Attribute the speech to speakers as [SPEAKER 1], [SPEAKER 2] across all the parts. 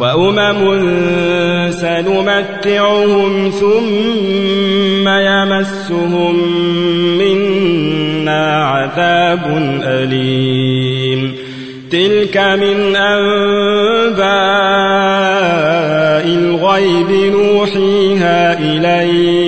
[SPEAKER 1] وأمم سنمتعهم ثم يمسهم منا عذاب أليم. تلك من أنباء الغيب نوحيها إليك.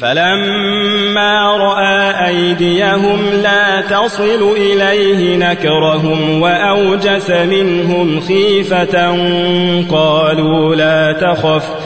[SPEAKER 1] فلما رأى أيديهم لا تصل إليه نكرهم وأوجس منهم خيفة قالوا لا تخف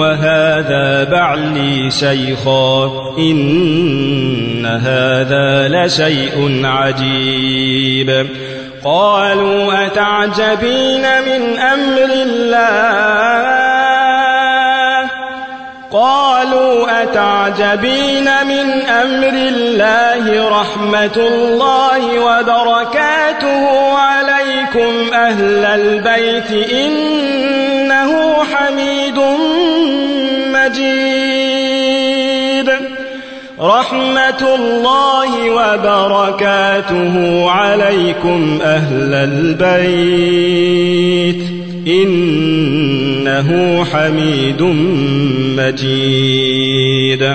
[SPEAKER 1] وهذا بعلي شيخا إن هذا لشيء عجيب. قالوا أتعجبين من أمر الله؟ قالوا أتعجبين من أمر الله؟ رحمة الله وبركاته عليكم أهل البيت إنه رحمة الله وبركاته عليكم أهل البيت. إنه حميد مجيد.